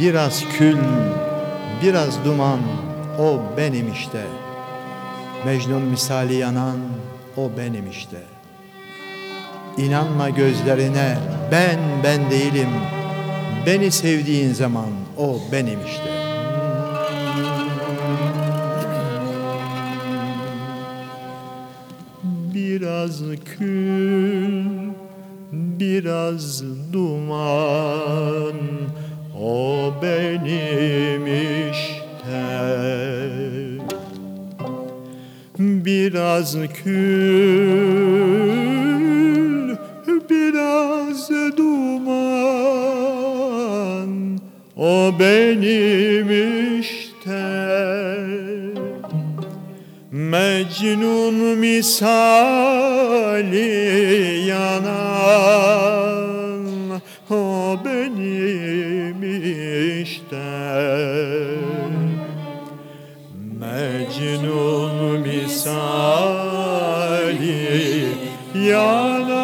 Biraz kül, biraz duman o benim işte. Mecnun misali yanan o benim işte. İnanma gözlerine ben ben değilim. Beni sevdiğin zaman o benim işte. Biraz kül, biraz duman o benim işte Biraz kül Biraz duman. O benim işte Mecnun misali yanan Mecnun misali yanan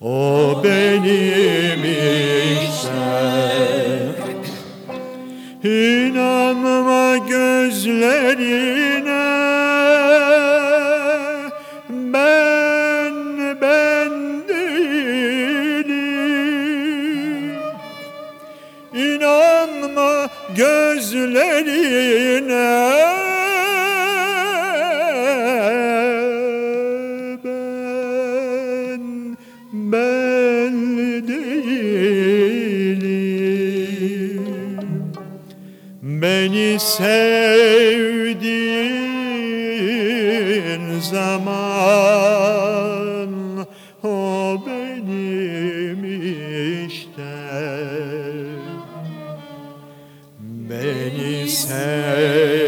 O benim işte İnanma gözlerine İnanma gözlerine. Ben ben değilim. Beni sevdiğin zaman Beni sevdiğin